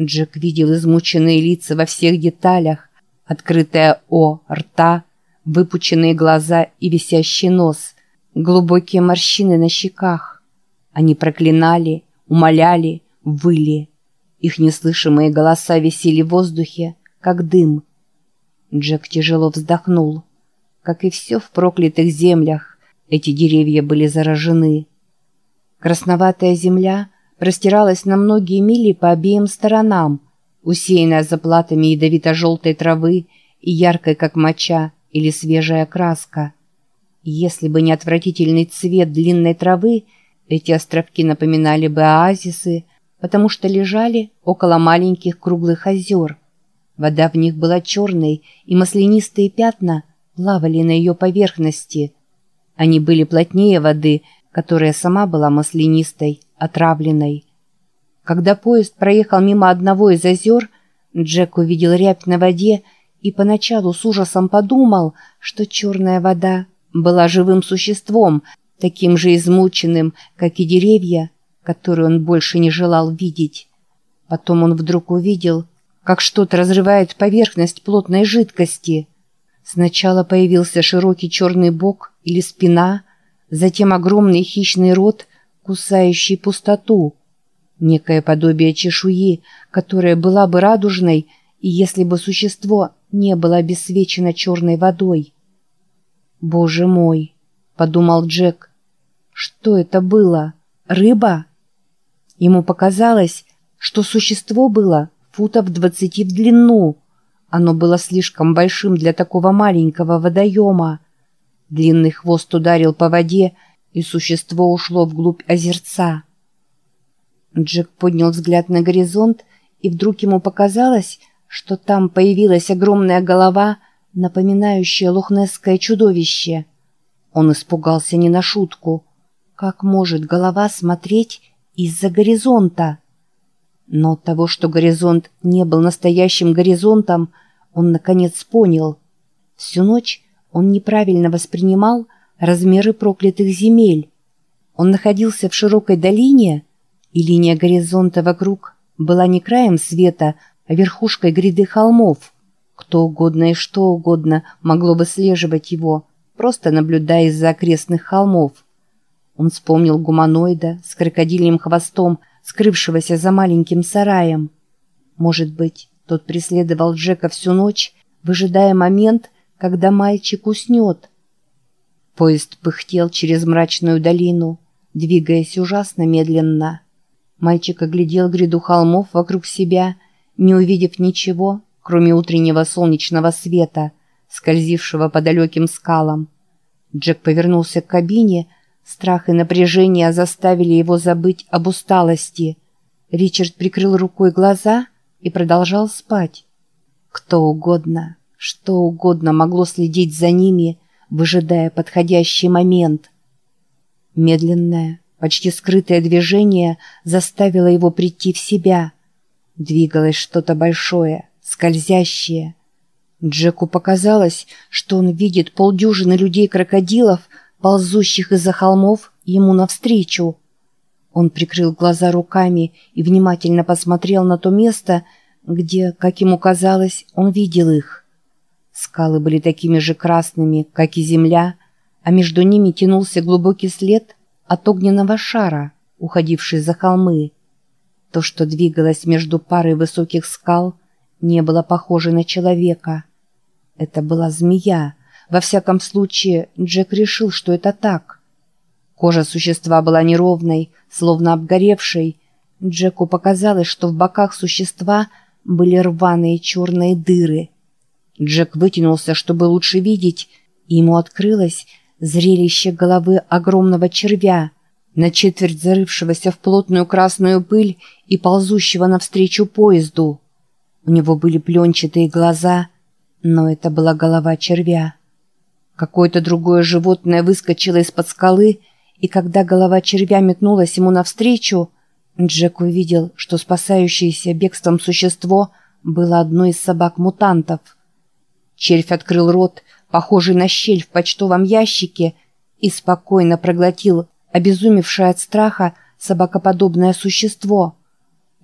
Джек видел измученные лица во всех деталях, открытое «О» рта, выпученные глаза и висящий нос, глубокие морщины на щеках. Они проклинали, умоляли, выли. Их неслышимые голоса висели в воздухе, как дым. Джек тяжело вздохнул. Как и все в проклятых землях, эти деревья были заражены. Красноватая земля простиралась на многие мили по обеим сторонам, усеянная заплатами ядовито-желтой травы и яркой, как моча, или свежая краска. Если бы не отвратительный цвет длинной травы, эти островки напоминали бы оазисы, потому что лежали около маленьких круглых озер. Вода в них была черной, и маслянистые пятна плавали на ее поверхности. Они были плотнее воды, которая сама была маслянистой, отравленной. Когда поезд проехал мимо одного из озер, Джек увидел рябь на воде и поначалу с ужасом подумал, что черная вода была живым существом, таким же измученным, как и деревья, которые он больше не желал видеть. Потом он вдруг увидел, как что-то разрывает поверхность плотной жидкости. Сначала появился широкий черный бок или спина, затем огромный хищный рот, кусающий пустоту. Некое подобие чешуи, которая была бы радужной, и если бы существо не было обесвечено черной водой. «Боже мой!» — подумал Джек. «Что это было? Рыба?» Ему показалось, что существо было футов двадцати в длину. Оно было слишком большим для такого маленького водоема. Длинный хвост ударил по воде, и существо ушло вглубь озерца. Джек поднял взгляд на горизонт, и вдруг ему показалось, что там появилась огромная голова, напоминающая лохнесское чудовище. Он испугался не на шутку. Как может голова смотреть из-за горизонта? Но от того, что горизонт не был настоящим горизонтом, он наконец понял. Всю ночь он неправильно воспринимал размеры проклятых земель. Он находился в широкой долине, и линия горизонта вокруг была не краем света, верхушкой гряды холмов. Кто угодно и что угодно могло бы слеживать его, просто наблюдая из-за окрестных холмов. Он вспомнил гуманоида с крокодильем хвостом, скрывшегося за маленьким сараем. Может быть, тот преследовал Джека всю ночь, выжидая момент, когда мальчик уснет. Поезд пыхтел через мрачную долину, двигаясь ужасно медленно. Мальчик оглядел гряду холмов вокруг себя не увидев ничего, кроме утреннего солнечного света, скользившего по далеким скалам. Джек повернулся к кабине, страх и напряжение заставили его забыть об усталости. Ричард прикрыл рукой глаза и продолжал спать. Кто угодно, что угодно могло следить за ними, выжидая подходящий момент. Медленное, почти скрытое движение заставило его прийти в себя — Двигалось что-то большое, скользящее. Джеку показалось, что он видит полдюжины людей-крокодилов, ползущих из-за холмов ему навстречу. Он прикрыл глаза руками и внимательно посмотрел на то место, где, как ему казалось, он видел их. Скалы были такими же красными, как и земля, а между ними тянулся глубокий след от огненного шара, уходивший за холмы. То, что двигалось между парой высоких скал, не было похоже на человека. Это была змея. Во всяком случае, Джек решил, что это так. Кожа существа была неровной, словно обгоревшей. Джеку показалось, что в боках существа были рваные черные дыры. Джек вытянулся, чтобы лучше видеть, и ему открылось зрелище головы огромного червя — на четверть зарывшегося в плотную красную пыль и ползущего навстречу поезду. У него были пленчатые глаза, но это была голова червя. Какое-то другое животное выскочило из-под скалы, и когда голова червя метнулась ему навстречу, Джек увидел, что спасающееся бегством существо было одной из собак-мутантов. Червь открыл рот, похожий на щель в почтовом ящике, и спокойно проглотил обезумевшее от страха собакоподобное существо.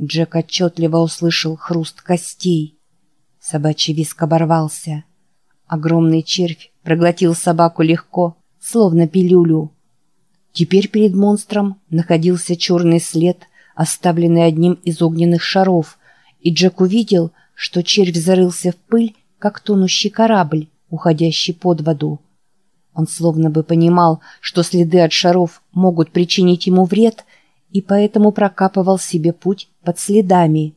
Джек отчетливо услышал хруст костей. Собачий виск оборвался. Огромный червь проглотил собаку легко, словно пилюлю. Теперь перед монстром находился черный след, оставленный одним из огненных шаров, и Джек увидел, что червь зарылся в пыль, как тонущий корабль, уходящий под воду. Он словно бы понимал, что следы от шаров могут причинить ему вред, и поэтому прокапывал себе путь под следами.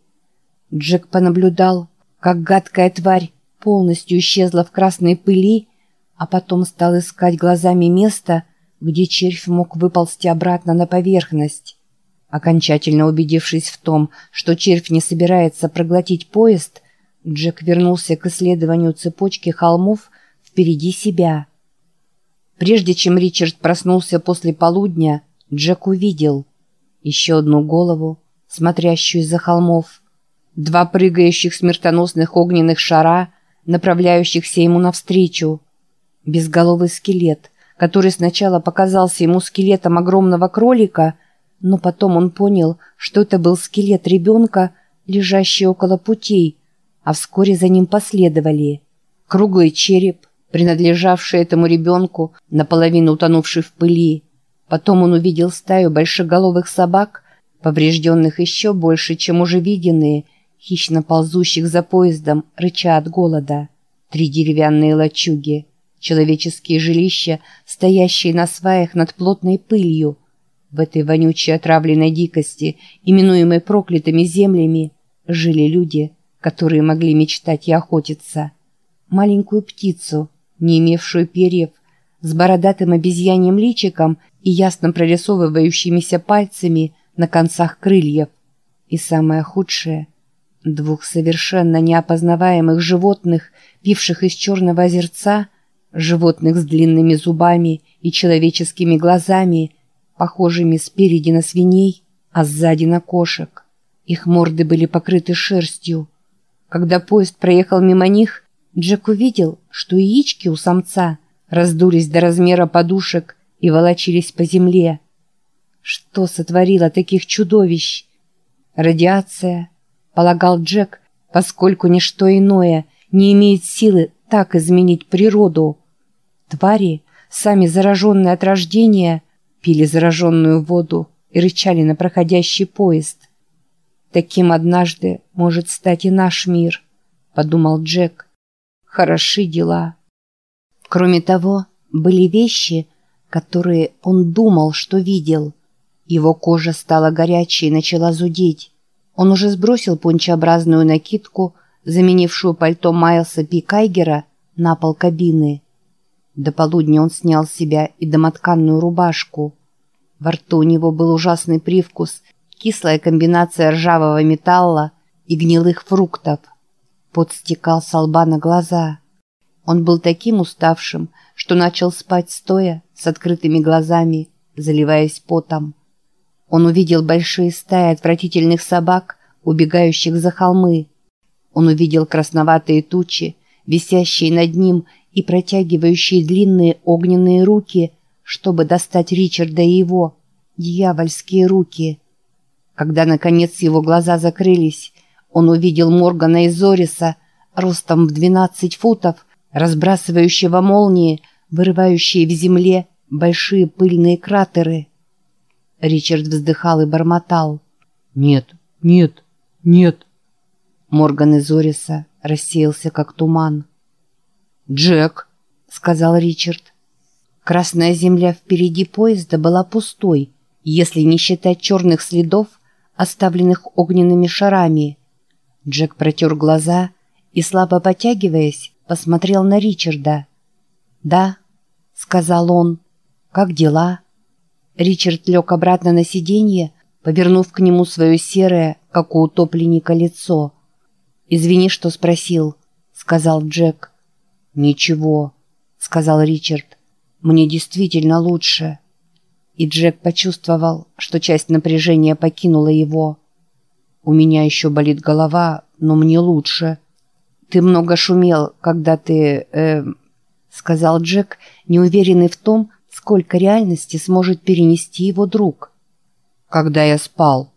Джек понаблюдал, как гадкая тварь полностью исчезла в красной пыли, а потом стал искать глазами место, где червь мог выползти обратно на поверхность. Окончательно убедившись в том, что червь не собирается проглотить поезд, Джек вернулся к исследованию цепочки холмов впереди себя. Прежде чем Ричард проснулся после полудня, Джек увидел еще одну голову, смотрящую из-за холмов, два прыгающих смертоносных огненных шара, направляющихся ему навстречу, безголовый скелет, который сначала показался ему скелетом огромного кролика, но потом он понял, что это был скелет ребенка, лежащий около путей, а вскоре за ним последовали. Круглый череп, принадлежавший этому ребенку, наполовину утонувший в пыли. Потом он увидел стаю большеголовых собак, поврежденных еще больше, чем уже виденные, хищно ползущих за поездом, рыча от голода. Три деревянные лачуги, человеческие жилища, стоящие на сваях над плотной пылью. В этой вонючей отравленной дикости, именуемой проклятыми землями, жили люди – которые могли мечтать и охотиться. Маленькую птицу, не имевшую перьев, с бородатым обезьяньим личиком и ясно прорисовывающимися пальцами на концах крыльев. И самое худшее — двух совершенно неопознаваемых животных, пивших из черного озерца, животных с длинными зубами и человеческими глазами, похожими спереди на свиней, а сзади на кошек. Их морды были покрыты шерстью, когда поезд проехал мимо них, Джек увидел, что яички у самца раздулись до размера подушек и волочились по земле. Что сотворило таких чудовищ? Радиация, полагал Джек, поскольку ничто иное не имеет силы так изменить природу. Твари, сами зараженные от рождения, пили зараженную воду и рычали на проходящий поезд. Таким однажды может стать и наш мир, подумал Джек. Хороши дела. Кроме того, были вещи, которые он думал, что видел. Его кожа стала горячей и начала зудеть. Он уже сбросил пончообразную накидку, заменившую пальто Майлса Пи Кайгера, на пол кабины. До полудня он снял с себя и домотканную рубашку. Во рту у него был ужасный привкус кислая комбинация ржавого металла и гнилых фруктов. Пот стекал со лба на глаза. Он был таким уставшим, что начал спать стоя, с открытыми глазами, заливаясь потом. Он увидел большие стаи отвратительных собак, убегающих за холмы. Он увидел красноватые тучи, висящие над ним и протягивающие длинные огненные руки, чтобы достать Ричарда и его, дьявольские руки. Когда, наконец, его глаза закрылись, он увидел Моргана и Зориса ростом в 12 футов, разбрасывающего молнии, вырывающие в земле большие пыльные кратеры. Ричард вздыхал и бормотал. «Нет, нет, нет». Морган из Зориса рассеялся, как туман. «Джек», — сказал Ричард. Красная земля впереди поезда была пустой, если не считать черных следов, оставленных огненными шарами. Джек протер глаза и, слабо потягиваясь, посмотрел на Ричарда. «Да», — сказал он, — «как дела?» Ричард лег обратно на сиденье, повернув к нему свое серое, как у утопленника, лицо. «Извини, что спросил», — сказал Джек. «Ничего», — сказал Ричард. «Мне действительно лучше» и Джек почувствовал, что часть напряжения покинула его. «У меня еще болит голова, но мне лучше». «Ты много шумел, когда ты...» э, сказал Джек, неуверенный в том, сколько реальности сможет перенести его друг. «Когда я спал».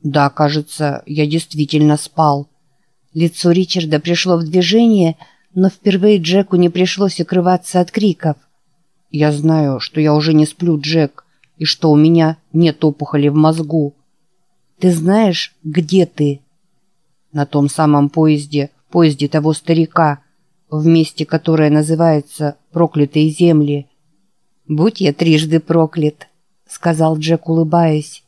Да, кажется, я действительно спал. Лицо Ричарда пришло в движение, но впервые Джеку не пришлось укрываться от криков. Я знаю, что я уже не сплю, Джек, и что у меня нет опухоли в мозгу. Ты знаешь, где ты? На том самом поезде, поезде того старика, в месте, которое называется «Проклятые земли». «Будь я трижды проклят», — сказал Джек, улыбаясь.